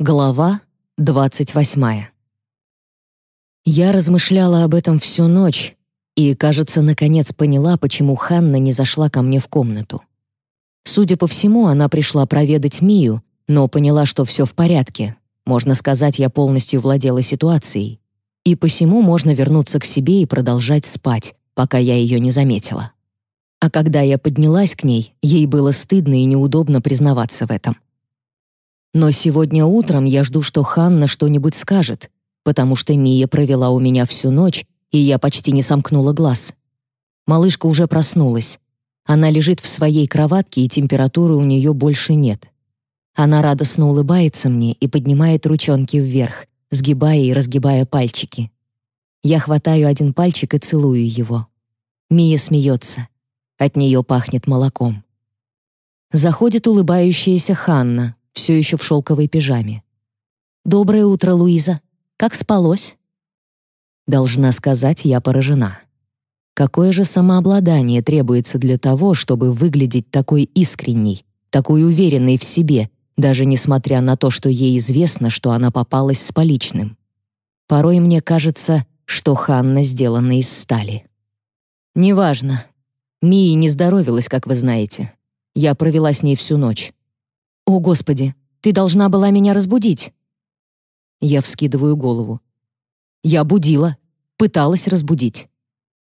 Глава 28. Я размышляла об этом всю ночь и, кажется, наконец поняла, почему Ханна не зашла ко мне в комнату. Судя по всему, она пришла проведать Мию, но поняла, что все в порядке. Можно сказать, я полностью владела ситуацией. И посему можно вернуться к себе и продолжать спать, пока я ее не заметила. А когда я поднялась к ней, ей было стыдно и неудобно признаваться в этом. Но сегодня утром я жду, что Ханна что-нибудь скажет, потому что Мия провела у меня всю ночь, и я почти не сомкнула глаз. Малышка уже проснулась. Она лежит в своей кроватке, и температуры у нее больше нет. Она радостно улыбается мне и поднимает ручонки вверх, сгибая и разгибая пальчики. Я хватаю один пальчик и целую его. Мия смеется. От нее пахнет молоком. Заходит улыбающаяся Ханна, все еще в шелковой пижаме. «Доброе утро, Луиза. Как спалось?» Должна сказать, я поражена. Какое же самообладание требуется для того, чтобы выглядеть такой искренней, такой уверенной в себе, даже несмотря на то, что ей известно, что она попалась с поличным. Порой мне кажется, что Ханна сделана из стали. Неважно. Мии не здоровилась, как вы знаете. Я провела с ней всю ночь. «О, Господи, ты должна была меня разбудить!» Я вскидываю голову. Я будила, пыталась разбудить.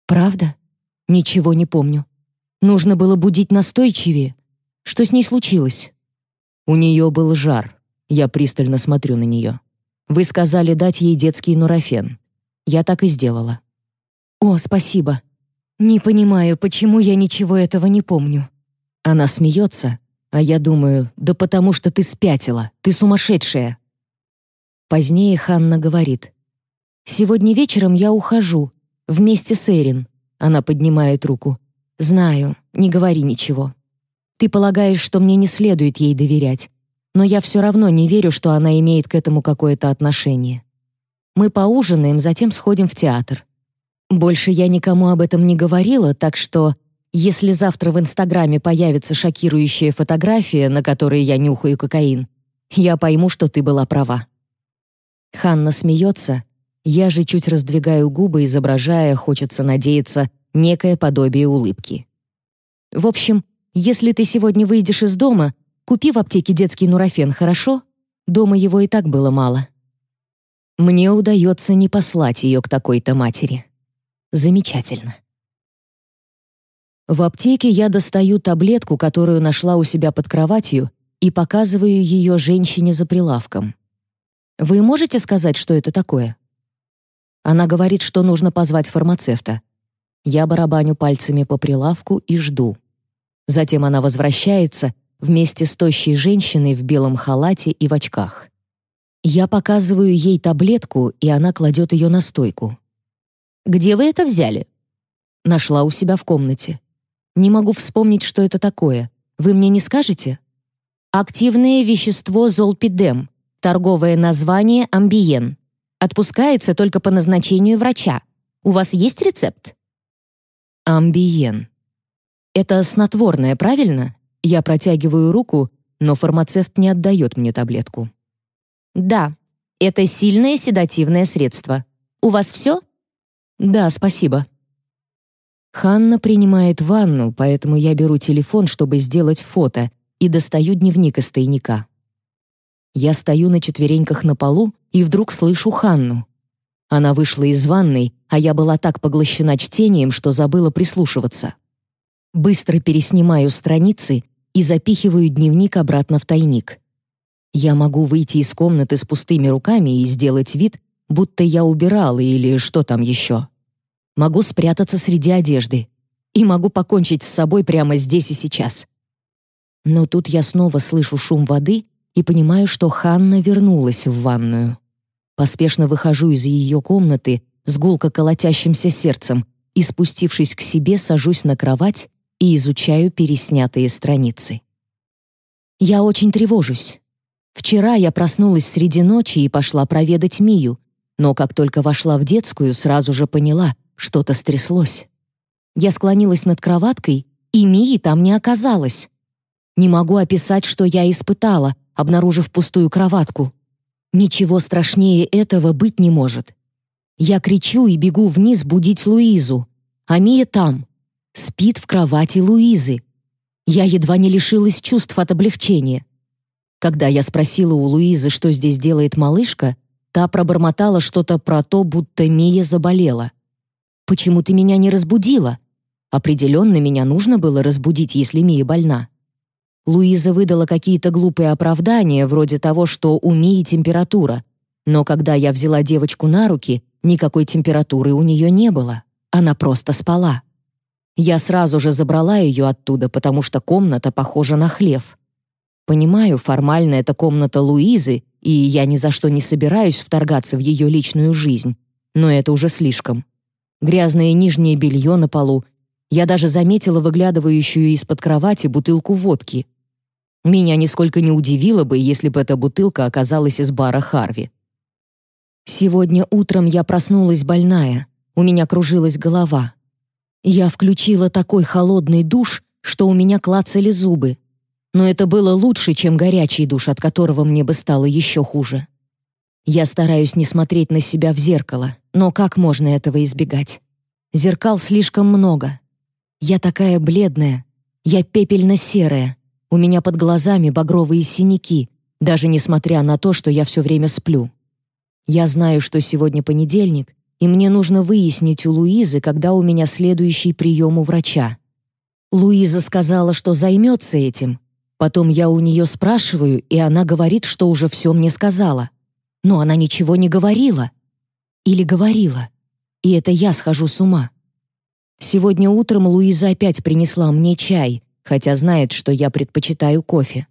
«Правда? Ничего не помню. Нужно было будить настойчивее. Что с ней случилось?» У нее был жар. Я пристально смотрю на нее. Вы сказали дать ей детский нурофен. Я так и сделала. «О, спасибо. Не понимаю, почему я ничего этого не помню». Она смеется, а я думаю, да потому что ты спятила, ты сумасшедшая. Позднее Ханна говорит. «Сегодня вечером я ухожу, вместе с Эрин». Она поднимает руку. «Знаю, не говори ничего. Ты полагаешь, что мне не следует ей доверять, но я все равно не верю, что она имеет к этому какое-то отношение. Мы поужинаем, затем сходим в театр. Больше я никому об этом не говорила, так что если завтра в Инстаграме появится шокирующая фотография, на которой я нюхаю кокаин, я пойму, что ты была права». Ханна смеется, я же чуть раздвигаю губы, изображая, хочется надеяться, некое подобие улыбки. «В общем, если ты сегодня выйдешь из дома, купи в аптеке детский нурофен, хорошо? Дома его и так было мало». Мне удается не послать ее к такой-то матери. Замечательно. В аптеке я достаю таблетку, которую нашла у себя под кроватью, и показываю ее женщине за прилавком. «Вы можете сказать, что это такое?» Она говорит, что нужно позвать фармацевта. Я барабаню пальцами по прилавку и жду. Затем она возвращается вместе с тощей женщиной в белом халате и в очках. Я показываю ей таблетку, и она кладет ее на стойку. «Где вы это взяли?» Нашла у себя в комнате. Не могу вспомнить, что это такое. Вы мне не скажете? Активное вещество золпидем. Торговое название амбиен. Отпускается только по назначению врача. У вас есть рецепт? Амбиен. Это снотворное, правильно? Я протягиваю руку, но фармацевт не отдает мне таблетку. Да, это сильное седативное средство. У вас все? Да, спасибо. Ханна принимает ванну, поэтому я беру телефон, чтобы сделать фото, и достаю дневник из тайника. Я стою на четвереньках на полу и вдруг слышу Ханну. Она вышла из ванной, а я была так поглощена чтением, что забыла прислушиваться. Быстро переснимаю страницы и запихиваю дневник обратно в тайник. Я могу выйти из комнаты с пустыми руками и сделать вид, будто я убирала или что там еще могу спрятаться среди одежды и могу покончить с собой прямо здесь и сейчас. Но тут я снова слышу шум воды и понимаю, что Ханна вернулась в ванную. Поспешно выхожу из ее комнаты с гулко колотящимся сердцем и, спустившись к себе, сажусь на кровать и изучаю переснятые страницы. Я очень тревожусь. Вчера я проснулась среди ночи и пошла проведать Мию, но как только вошла в детскую, сразу же поняла, что-то стряслось. Я склонилась над кроваткой, и Мии там не оказалось. Не могу описать, что я испытала, обнаружив пустую кроватку. Ничего страшнее этого быть не может. Я кричу и бегу вниз будить Луизу, а Мия там, спит в кровати Луизы. Я едва не лишилась чувств от облегчения. Когда я спросила у Луизы, что здесь делает малышка, та пробормотала что-то про то, будто Мия заболела. «Почему ты меня не разбудила?» Определенно, меня нужно было разбудить, если Мия больна. Луиза выдала какие-то глупые оправдания, вроде того, что у Мии температура. Но когда я взяла девочку на руки, никакой температуры у нее не было. Она просто спала. Я сразу же забрала ее оттуда, потому что комната похожа на хлев. Понимаю, формально это комната Луизы, и я ни за что не собираюсь вторгаться в ее личную жизнь. Но это уже слишком. Грязное нижнее белье на полу, я даже заметила выглядывающую из-под кровати бутылку водки. Меня нисколько не удивило бы, если бы эта бутылка оказалась из бара Харви. Сегодня утром я проснулась больная, у меня кружилась голова. Я включила такой холодный душ, что у меня клацали зубы. Но это было лучше, чем горячий душ, от которого мне бы стало еще хуже. Я стараюсь не смотреть на себя в зеркало, но как можно этого избегать? Зеркал слишком много. Я такая бледная, я пепельно-серая, у меня под глазами багровые синяки, даже несмотря на то, что я все время сплю. Я знаю, что сегодня понедельник, и мне нужно выяснить у Луизы, когда у меня следующий прием у врача. Луиза сказала, что займется этим. Потом я у нее спрашиваю, и она говорит, что уже все мне сказала. Но она ничего не говорила. Или говорила. И это я схожу с ума. Сегодня утром Луиза опять принесла мне чай, хотя знает, что я предпочитаю кофе.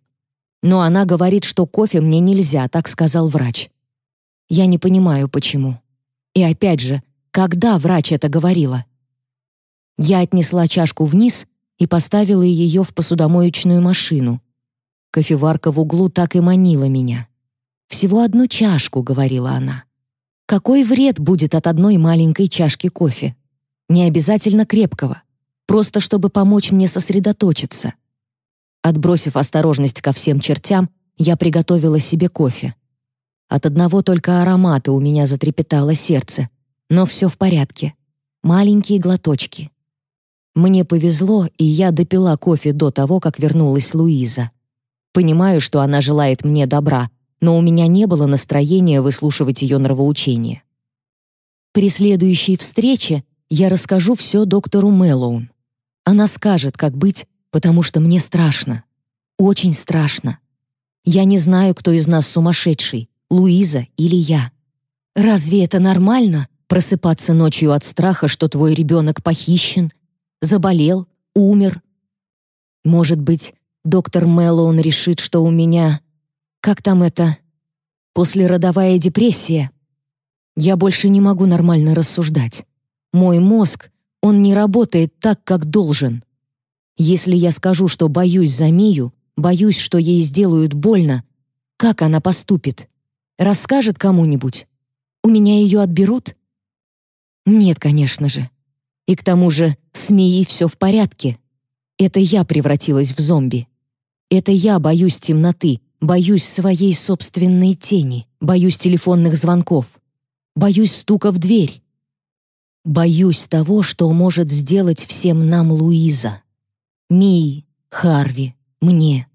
Но она говорит, что кофе мне нельзя, так сказал врач. Я не понимаю, почему. И опять же, когда врач это говорила? Я отнесла чашку вниз и поставила ее в посудомоечную машину. Кофеварка в углу так и манила меня. «Всего одну чашку», — говорила она. «Какой вред будет от одной маленькой чашки кофе?» Не обязательно крепкого, просто чтобы помочь мне сосредоточиться. Отбросив осторожность ко всем чертям, я приготовила себе кофе. От одного только аромата у меня затрепетало сердце, но все в порядке. Маленькие глоточки. Мне повезло, и я допила кофе до того, как вернулась Луиза. Понимаю, что она желает мне добра, но у меня не было настроения выслушивать ее нравоучение. При следующей встрече я расскажу все доктору Мэллоун. Она скажет, как быть, потому что мне страшно. Очень страшно. Я не знаю, кто из нас сумасшедший, Луиза или я. Разве это нормально просыпаться ночью от страха, что твой ребенок похищен, заболел, умер? Может быть, доктор Мэллоун решит, что у меня... Как там это? Послеродовая депрессия. Я больше не могу нормально рассуждать. Мой мозг, он не работает так, как должен. Если я скажу, что боюсь за Мию, боюсь, что ей сделают больно, как она поступит? Расскажет кому-нибудь? У меня ее отберут? Нет, конечно же. И к тому же с Мией все в порядке. Это я превратилась в зомби. Это я боюсь темноты, боюсь своей собственной тени, боюсь телефонных звонков, боюсь стука в дверь. Боюсь того, что может сделать всем нам Луиза. Мии, Харви, мне.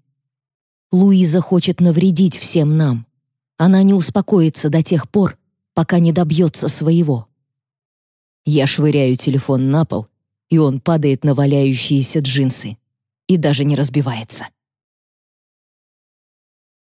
Луиза хочет навредить всем нам. Она не успокоится до тех пор, пока не добьется своего. Я швыряю телефон на пол, и он падает на валяющиеся джинсы и даже не разбивается.